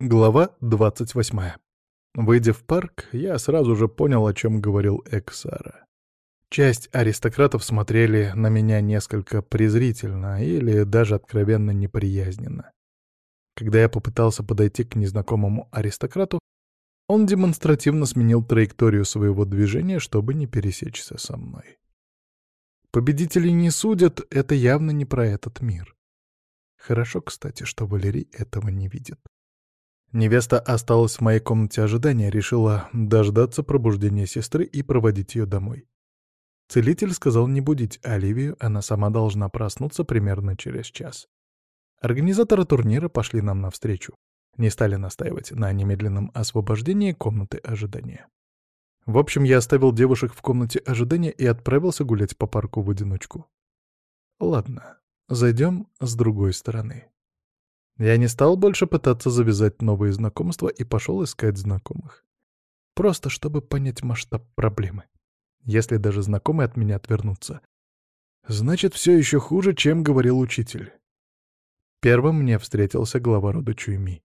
Глава 28. Выйдя в парк, я сразу же понял, о чем говорил Эксара. Часть аристократов смотрели на меня несколько презрительно или даже откровенно неприязненно. Когда я попытался подойти к незнакомому аристократу, он демонстративно сменил траекторию своего движения, чтобы не пересечься со мной. Победителей не судят, это явно не про этот мир. Хорошо, кстати, что Валерий этого не видит. Невеста осталась в моей комнате ожидания, решила дождаться пробуждения сестры и проводить ее домой. Целитель сказал не будить Оливию, она сама должна проснуться примерно через час. Организаторы турнира пошли нам навстречу. Не стали настаивать на немедленном освобождении комнаты ожидания. В общем, я оставил девушек в комнате ожидания и отправился гулять по парку в одиночку. Ладно, зайдем с другой стороны. Я не стал больше пытаться завязать новые знакомства и пошел искать знакомых. Просто чтобы понять масштаб проблемы. Если даже знакомые от меня отвернутся, значит, все еще хуже, чем говорил учитель. Первым мне встретился глава рода Чуйми.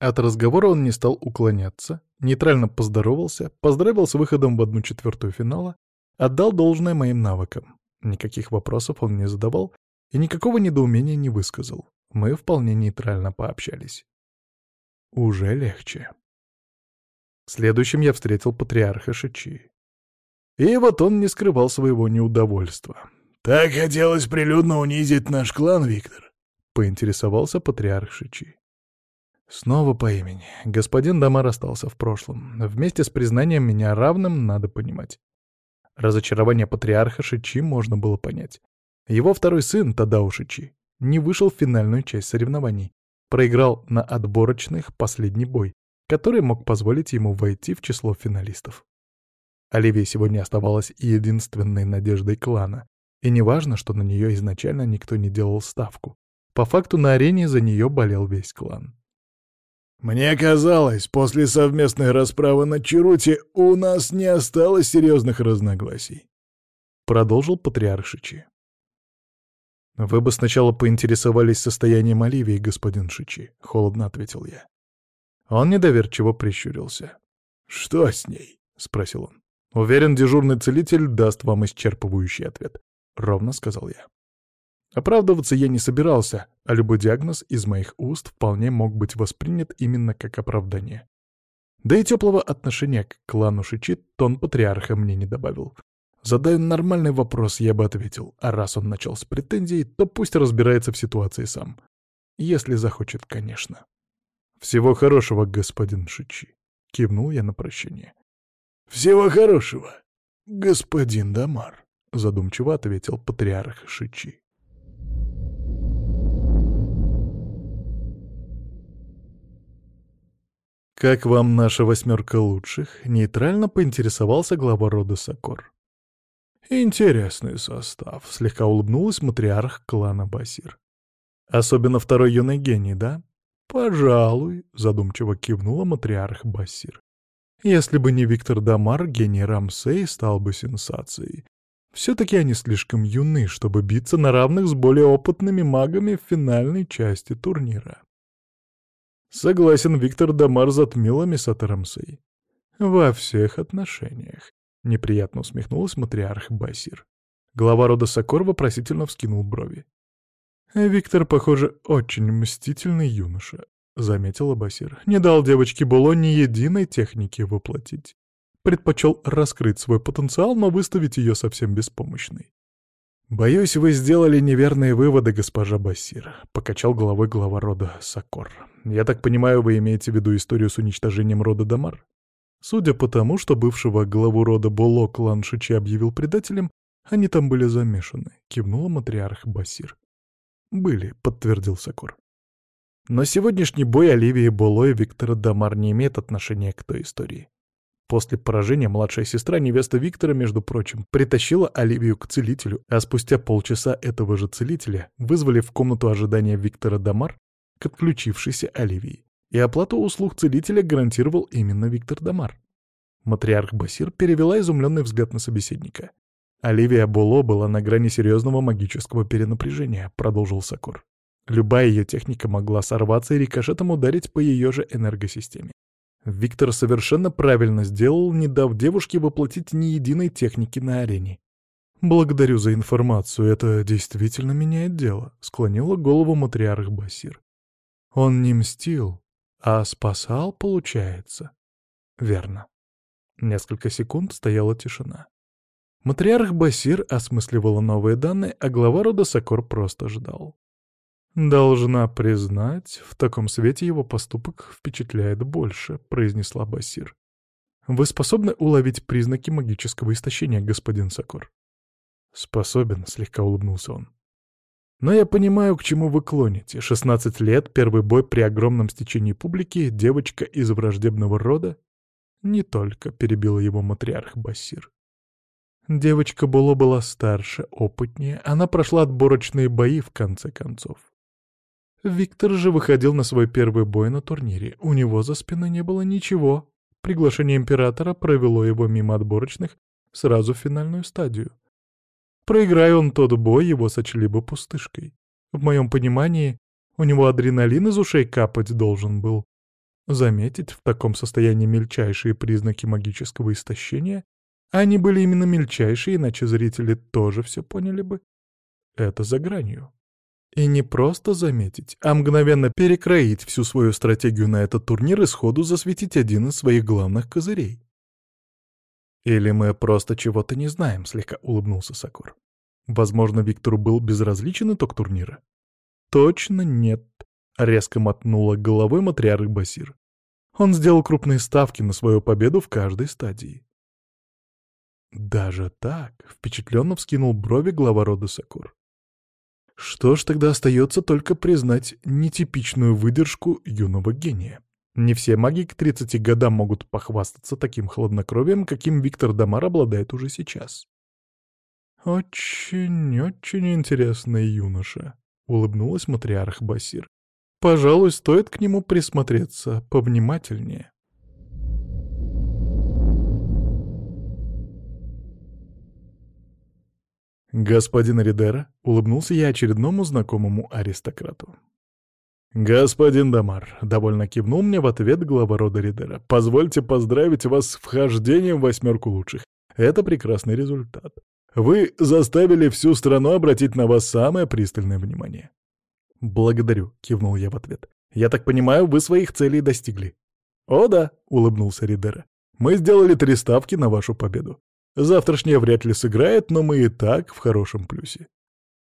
От разговора он не стал уклоняться, нейтрально поздоровался, поздравил с выходом в одну четвертую финала, отдал должное моим навыкам. Никаких вопросов он не задавал и никакого недоумения не высказал. Мы вполне нейтрально пообщались. Уже легче. Следующим я встретил патриарха Шичи. И вот он не скрывал своего неудовольства. «Так хотелось прилюдно унизить наш клан, Виктор?» — поинтересовался патриарх Шичи. Снова по имени. Господин Дамар остался в прошлом. Вместе с признанием меня равным надо понимать. Разочарование патриарха Шичи можно было понять. Его второй сын, Тадау Шичи, не вышел в финальную часть соревнований. Проиграл на отборочных последний бой, который мог позволить ему войти в число финалистов. Оливия сегодня оставалась единственной надеждой клана, и неважно, что на нее изначально никто не делал ставку. По факту на арене за нее болел весь клан. «Мне казалось, после совместной расправы на Чарути у нас не осталось серьезных разногласий», — продолжил патриарх Шичи. «Вы бы сначала поинтересовались состоянием Оливии, господин Шичи», — холодно ответил я. Он недоверчиво прищурился. «Что с ней?» — спросил он. «Уверен, дежурный целитель даст вам исчерпывающий ответ», — ровно сказал я. Оправдываться я не собирался, а любой диагноз из моих уст вполне мог быть воспринят именно как оправдание. Да и теплого отношения к клану Шичи тон патриарха мне не добавил. Задая нормальный вопрос, я бы ответил, а раз он начал с претензий, то пусть разбирается в ситуации сам. Если захочет, конечно. «Всего хорошего, господин Шичи», — кивнул я на прощение. «Всего хорошего, господин Дамар», — задумчиво ответил патриарх Шичи. «Как вам наша восьмерка лучших?» — нейтрально поинтересовался глава рода Сокор. «Интересный состав», — слегка улыбнулась матриарх клана Басир. «Особенно второй юный гений, да?» «Пожалуй», — задумчиво кивнула матриарх Басир. «Если бы не Виктор Дамар, гений Рамсей стал бы сенсацией. Все-таки они слишком юны, чтобы биться на равных с более опытными магами в финальной части турнира». Согласен, Виктор Дамар затмила Мисата Рамсей. Во всех отношениях. Неприятно усмехнулась матриарх Басир. Глава рода Сокор вопросительно вскинул брови. «Виктор, похоже, очень мстительный юноша», — заметила Басир. «Не дал девочке Було ни единой техники воплотить. Предпочел раскрыть свой потенциал, но выставить ее совсем беспомощной». «Боюсь, вы сделали неверные выводы, госпожа Басир», — покачал головой глава рода Сокор. «Я так понимаю, вы имеете в виду историю с уничтожением рода Дамар?» Судя по тому, что бывшего главу рода Боло клан Шичи объявил предателем, они там были замешаны, кивнула матриарх Басир. «Были», — подтвердил Сокор. Но сегодняшний бой Оливии Боло и Виктора Дамар не имеет отношения к той истории. После поражения младшая сестра, невеста Виктора, между прочим, притащила Оливию к целителю, а спустя полчаса этого же целителя вызвали в комнату ожидания Виктора Дамар к отключившейся Оливии и оплату услуг целителя гарантировал именно Виктор Дамар. Матриарх Басир перевела изумленный взгляд на собеседника. «Оливия Боло была на грани серьезного магического перенапряжения», — продолжил Сокор. Любая ее техника могла сорваться и рикошетом ударить по ее же энергосистеме. Виктор совершенно правильно сделал, не дав девушке воплотить ни единой техники на арене. «Благодарю за информацию, это действительно меняет дело», — склонила голову матриарх Басир. «Он не мстил, а спасал, получается». «Верно». Несколько секунд стояла тишина. Матриарх Басир осмысливала новые данные, а глава рода Сокор просто ждал. «Должна признать, в таком свете его поступок впечатляет больше», — произнесла Басир. «Вы способны уловить признаки магического истощения, господин Сокор?» «Способен», — слегка улыбнулся он. «Но я понимаю, к чему вы клоните. 16 лет, первый бой при огромном стечении публики, девочка из враждебного рода?» «Не только», — перебил его матриарх Бассир. Девочка Було была старше, опытнее, она прошла отборочные бои в конце концов. Виктор же выходил на свой первый бой на турнире. У него за спиной не было ничего. Приглашение императора провело его мимо отборочных сразу в финальную стадию. Проиграя он тот бой, его сочли бы пустышкой. В моем понимании, у него адреналин из ушей капать должен был. Заметить в таком состоянии мельчайшие признаки магического истощения, они были именно мельчайшие, иначе зрители тоже все поняли бы. Это за гранью. И не просто заметить, а мгновенно перекроить всю свою стратегию на этот турнир и сходу засветить один из своих главных козырей. «Или мы просто чего-то не знаем», — слегка улыбнулся Сокор. «Возможно, Виктору был безразличен итог турнира?» «Точно нет», — резко мотнула головой матриарх Басир. Он сделал крупные ставки на свою победу в каждой стадии. «Даже так?» — впечатленно вскинул брови глава рода Сокор. Что ж, тогда остается только признать нетипичную выдержку юного гения. Не все маги к 30 годам могут похвастаться таким хладнокровием, каким Виктор Дамар обладает уже сейчас. «Очень-очень интересный юноша», — улыбнулась матриарх Басир. «Пожалуй, стоит к нему присмотреться повнимательнее». «Господин Ридера», — улыбнулся я очередному знакомому аристократу. «Господин Дамар», — довольно кивнул мне в ответ глава рода Ридера, — «позвольте поздравить вас с вхождением в восьмерку лучших. Это прекрасный результат. Вы заставили всю страну обратить на вас самое пристальное внимание». «Благодарю», — кивнул я в ответ. «Я так понимаю, вы своих целей достигли». «О да», — улыбнулся Ридера. «Мы сделали три ставки на вашу победу. Завтрашняя вряд ли сыграет, но мы и так в хорошем плюсе.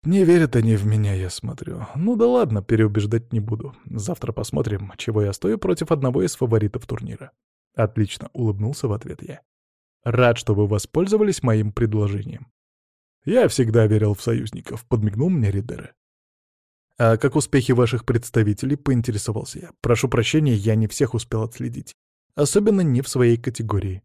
Не верят они в меня, я смотрю. Ну да ладно, переубеждать не буду. Завтра посмотрим, чего я стою против одного из фаворитов турнира. Отлично, улыбнулся в ответ я. Рад, что вы воспользовались моим предложением. Я всегда верил в союзников, подмигнул мне Ридера. А как успехи ваших представителей, поинтересовался я. Прошу прощения, я не всех успел отследить. Особенно не в своей категории.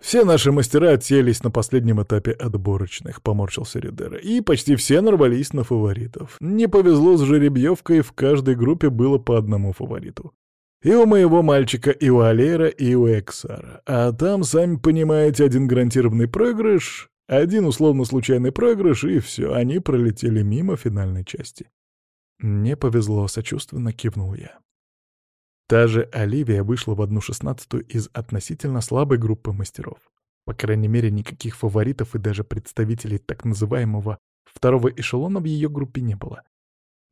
«Все наши мастера отселись на последнем этапе отборочных», — поморщился Ридера, «и почти все нарвались на фаворитов. Не повезло с жеребьевкой, в каждой группе было по одному фавориту. И у моего мальчика, и у Алера, и у Эксара. А там, сами понимаете, один гарантированный проигрыш, один условно случайный проигрыш, и все, они пролетели мимо финальной части». «Мне повезло», — сочувственно кивнул я. Та же Оливия вышла в одну шестнадцатую из относительно слабой группы мастеров. По крайней мере, никаких фаворитов и даже представителей так называемого второго эшелона в ее группе не было.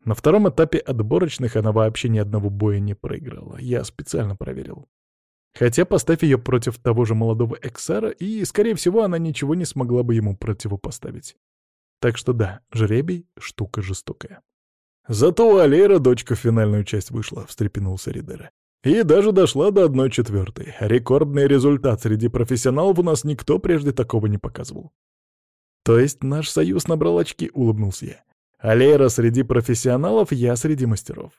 На втором этапе отборочных она вообще ни одного боя не проиграла. Я специально проверил. Хотя поставь ее против того же молодого Эксара, и, скорее всего, она ничего не смогла бы ему противопоставить. Так что да, жребий — штука жестокая. Зато у Алейра дочка в финальную часть вышла, — встрепенулся Ридера. И даже дошла до одной четвертой. Рекордный результат среди профессионалов у нас никто прежде такого не показывал. То есть наш союз набрал очки, — улыбнулся я. Алейра среди профессионалов, я среди мастеров.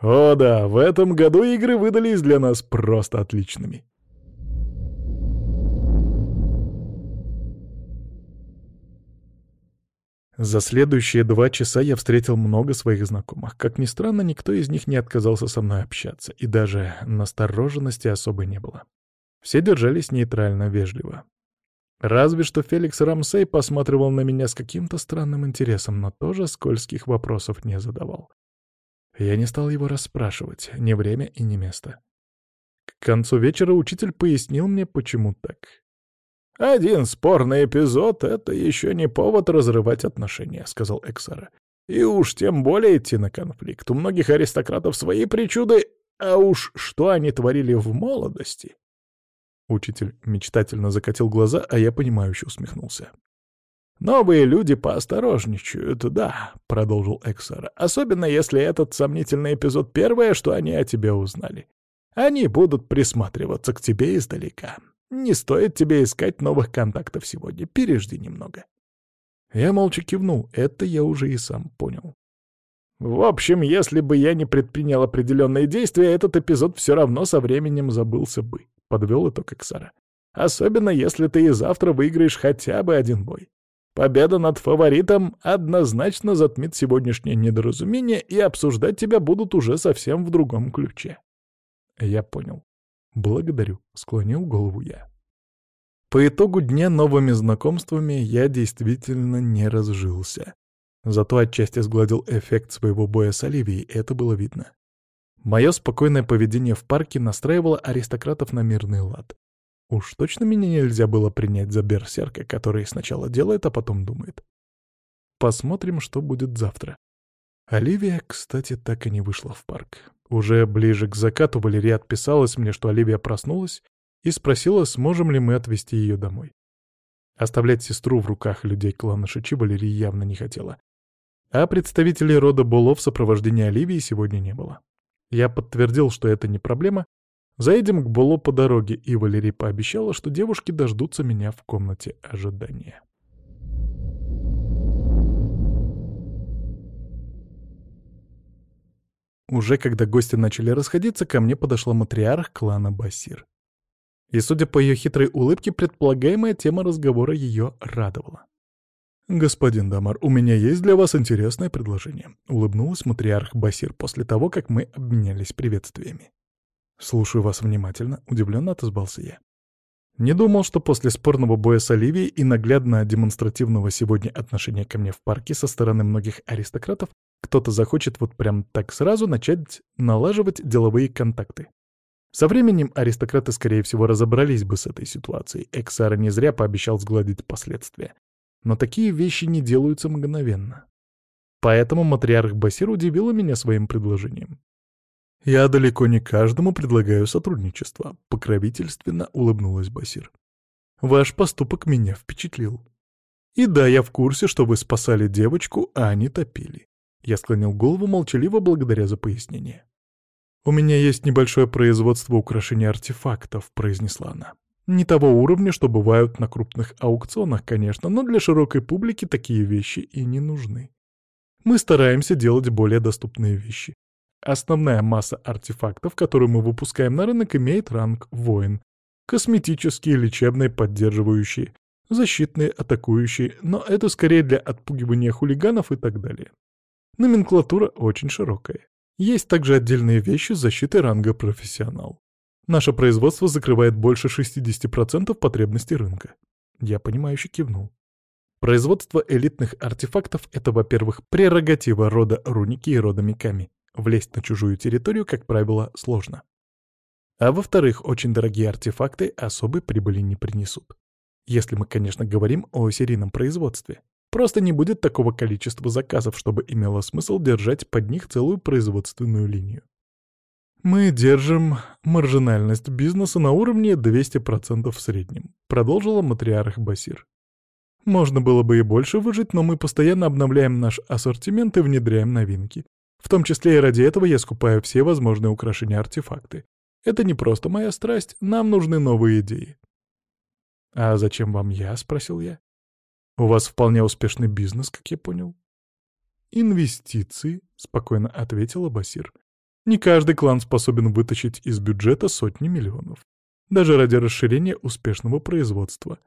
О да, в этом году игры выдались для нас просто отличными. За следующие два часа я встретил много своих знакомых. Как ни странно, никто из них не отказался со мной общаться, и даже настороженности особой не было. Все держались нейтрально вежливо. Разве что Феликс Рамсей посматривал на меня с каким-то странным интересом, но тоже скользких вопросов не задавал. Я не стал его расспрашивать, ни время и ни место. К концу вечера учитель пояснил мне, почему так. «Один спорный эпизод — это еще не повод разрывать отношения», — сказал Эксара. «И уж тем более идти на конфликт. У многих аристократов свои причуды, а уж что они творили в молодости, Учитель мечтательно закатил глаза, а я понимающе усмехнулся. «Новые люди поосторожничают, да», — продолжил Эксара. «Особенно если этот сомнительный эпизод первое, что они о тебе узнали. Они будут присматриваться к тебе издалека. Не стоит тебе искать новых контактов сегодня. Пережди немного». Я молча кивнул. Это я уже и сам понял. В общем, если бы я не предпринял определенные действия, этот эпизод все равно со временем забылся бы подвел итог Эксара. «Особенно, если ты и завтра выиграешь хотя бы один бой. Победа над фаворитом однозначно затмит сегодняшнее недоразумение, и обсуждать тебя будут уже совсем в другом ключе». «Я понял. Благодарю», — склонил голову я. По итогу дня новыми знакомствами я действительно не разжился. Зато отчасти сгладил эффект своего боя с Оливией, это было видно. Мое спокойное поведение в парке настраивало аристократов на мирный лад. Уж точно меня нельзя было принять за берсерка, который сначала делает, а потом думает. Посмотрим, что будет завтра. Оливия, кстати, так и не вышла в парк. Уже ближе к закату Валерия отписалась мне, что Оливия проснулась, и спросила, сможем ли мы отвезти ее домой. Оставлять сестру в руках людей клана Шичи Валерия явно не хотела. А представителей рода Було в сопровождении Оливии сегодня не было. Я подтвердил, что это не проблема. Заедем к Боло по дороге, и Валерий пообещала, что девушки дождутся меня в комнате ожидания. Уже когда гости начали расходиться, ко мне подошла матриарх клана Басир. И, судя по ее хитрой улыбке, предполагаемая тема разговора ее радовала. «Господин Дамар, у меня есть для вас интересное предложение», — улыбнулась матриарх Басир после того, как мы обменялись приветствиями. «Слушаю вас внимательно», — удивленно отозвался я. Не думал, что после спорного боя с Оливией и наглядно демонстративного сегодня отношения ко мне в парке со стороны многих аристократов кто-то захочет вот прям так сразу начать налаживать деловые контакты. Со временем аристократы, скорее всего, разобрались бы с этой ситуацией. Эксара не зря пообещал сгладить последствия. Но такие вещи не делаются мгновенно. Поэтому матриарх Басир удивила меня своим предложением. «Я далеко не каждому предлагаю сотрудничество», — покровительственно улыбнулась Басир. «Ваш поступок меня впечатлил. И да, я в курсе, что вы спасали девочку, а они топили». Я склонил голову молчаливо благодаря за пояснение. «У меня есть небольшое производство украшений артефактов», — произнесла она. Не того уровня, что бывают на крупных аукционах, конечно, но для широкой публики такие вещи и не нужны. Мы стараемся делать более доступные вещи. Основная масса артефактов, которые мы выпускаем на рынок, имеет ранг воин. Косметические, лечебные, поддерживающие, защитные, атакующие, но это скорее для отпугивания хулиганов и так далее. Номенклатура очень широкая. Есть также отдельные вещи защиты ранга профессионал. Наше производство закрывает больше 60% потребностей рынка. Я понимающе кивнул. Производство элитных артефактов — это, во-первых, прерогатива рода Руники и рода Миками. Влезть на чужую территорию, как правило, сложно. А во-вторых, очень дорогие артефакты особой прибыли не принесут. Если мы, конечно, говорим о серийном производстве. Просто не будет такого количества заказов, чтобы имело смысл держать под них целую производственную линию. «Мы держим маржинальность бизнеса на уровне 200% в среднем», — продолжила матриарх Басир. «Можно было бы и больше выжить, но мы постоянно обновляем наш ассортимент и внедряем новинки. В том числе и ради этого я скупаю все возможные украшения-артефакты. Это не просто моя страсть, нам нужны новые идеи». «А зачем вам я?» — спросил я. «У вас вполне успешный бизнес, как я понял». «Инвестиции», — спокойно ответила Басир. Не каждый клан способен вытащить из бюджета сотни миллионов. Даже ради расширения успешного производства.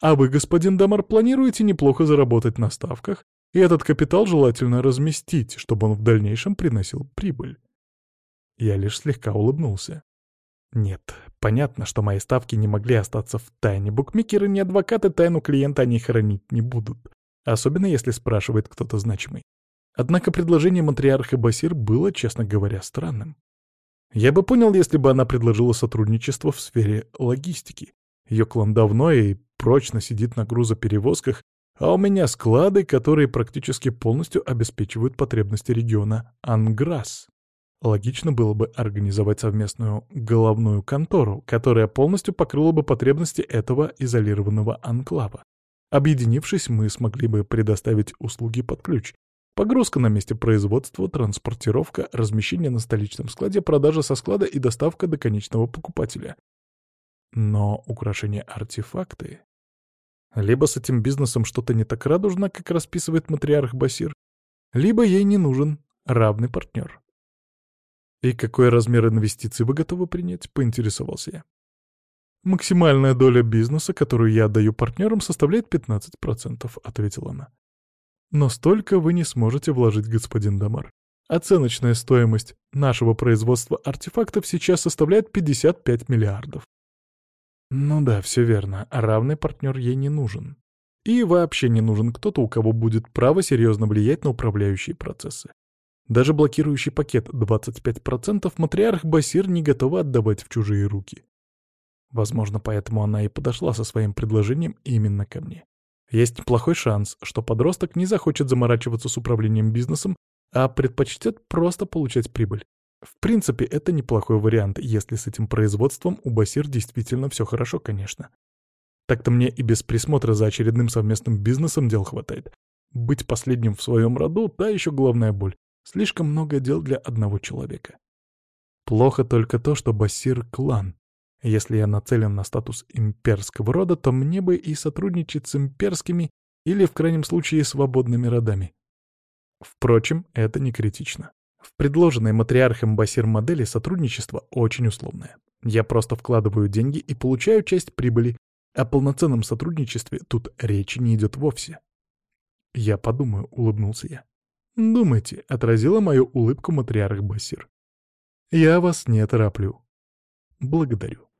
А вы, господин Дамар, планируете неплохо заработать на ставках, и этот капитал желательно разместить, чтобы он в дальнейшем приносил прибыль. Я лишь слегка улыбнулся. Нет, понятно, что мои ставки не могли остаться в тайне. Букмекеры не адвокаты, тайну клиента они хранить не будут. Особенно если спрашивает кто-то значимый. Однако предложение матриарха Басир было, честно говоря, странным. Я бы понял, если бы она предложила сотрудничество в сфере логистики. Ее клан давно и прочно сидит на грузоперевозках, а у меня склады, которые практически полностью обеспечивают потребности региона Анграс. Логично было бы организовать совместную головную контору, которая полностью покрыла бы потребности этого изолированного анклава. Объединившись, мы смогли бы предоставить услуги под ключ. Погрузка на месте производства, транспортировка, размещение на столичном складе, продажа со склада и доставка до конечного покупателя. Но украшения-артефакты... Либо с этим бизнесом что-то не так радужно, как расписывает матриарх Басир, либо ей не нужен равный партнер. «И какой размер инвестиций вы готовы принять?» — поинтересовался я. «Максимальная доля бизнеса, которую я отдаю партнерам, составляет 15%, — ответила она. «Но столько вы не сможете вложить, господин Дамар. Оценочная стоимость нашего производства артефактов сейчас составляет 55 миллиардов. Ну да, все верно, равный партнер ей не нужен. И вообще не нужен кто-то, у кого будет право серьезно влиять на управляющие процессы. Даже блокирующий пакет 25% матриарх Басир не готова отдавать в чужие руки. Возможно, поэтому она и подошла со своим предложением именно ко мне. Есть плохой шанс, что подросток не захочет заморачиваться с управлением бизнесом, а предпочтет просто получать прибыль. В принципе, это неплохой вариант, если с этим производством у Басир действительно все хорошо, конечно. Так-то мне и без присмотра за очередным совместным бизнесом дел хватает. Быть последним в своем роду — та еще главная боль. Слишком много дел для одного человека. Плохо только то, что Басир — клан, если я нацелен на статус имперского рода, то мне бы и сотрудничать с имперскими или, в крайнем случае, свободными родами. Впрочем, это не критично. В предложенной матриархом Басир модели сотрудничество очень условное. Я просто вкладываю деньги и получаю часть прибыли, о полноценном сотрудничестве тут речи не идет вовсе. Я подумаю, улыбнулся я. Думайте, отразила мою улыбку матриарх Басир. Я вас не тороплю. Благодарю.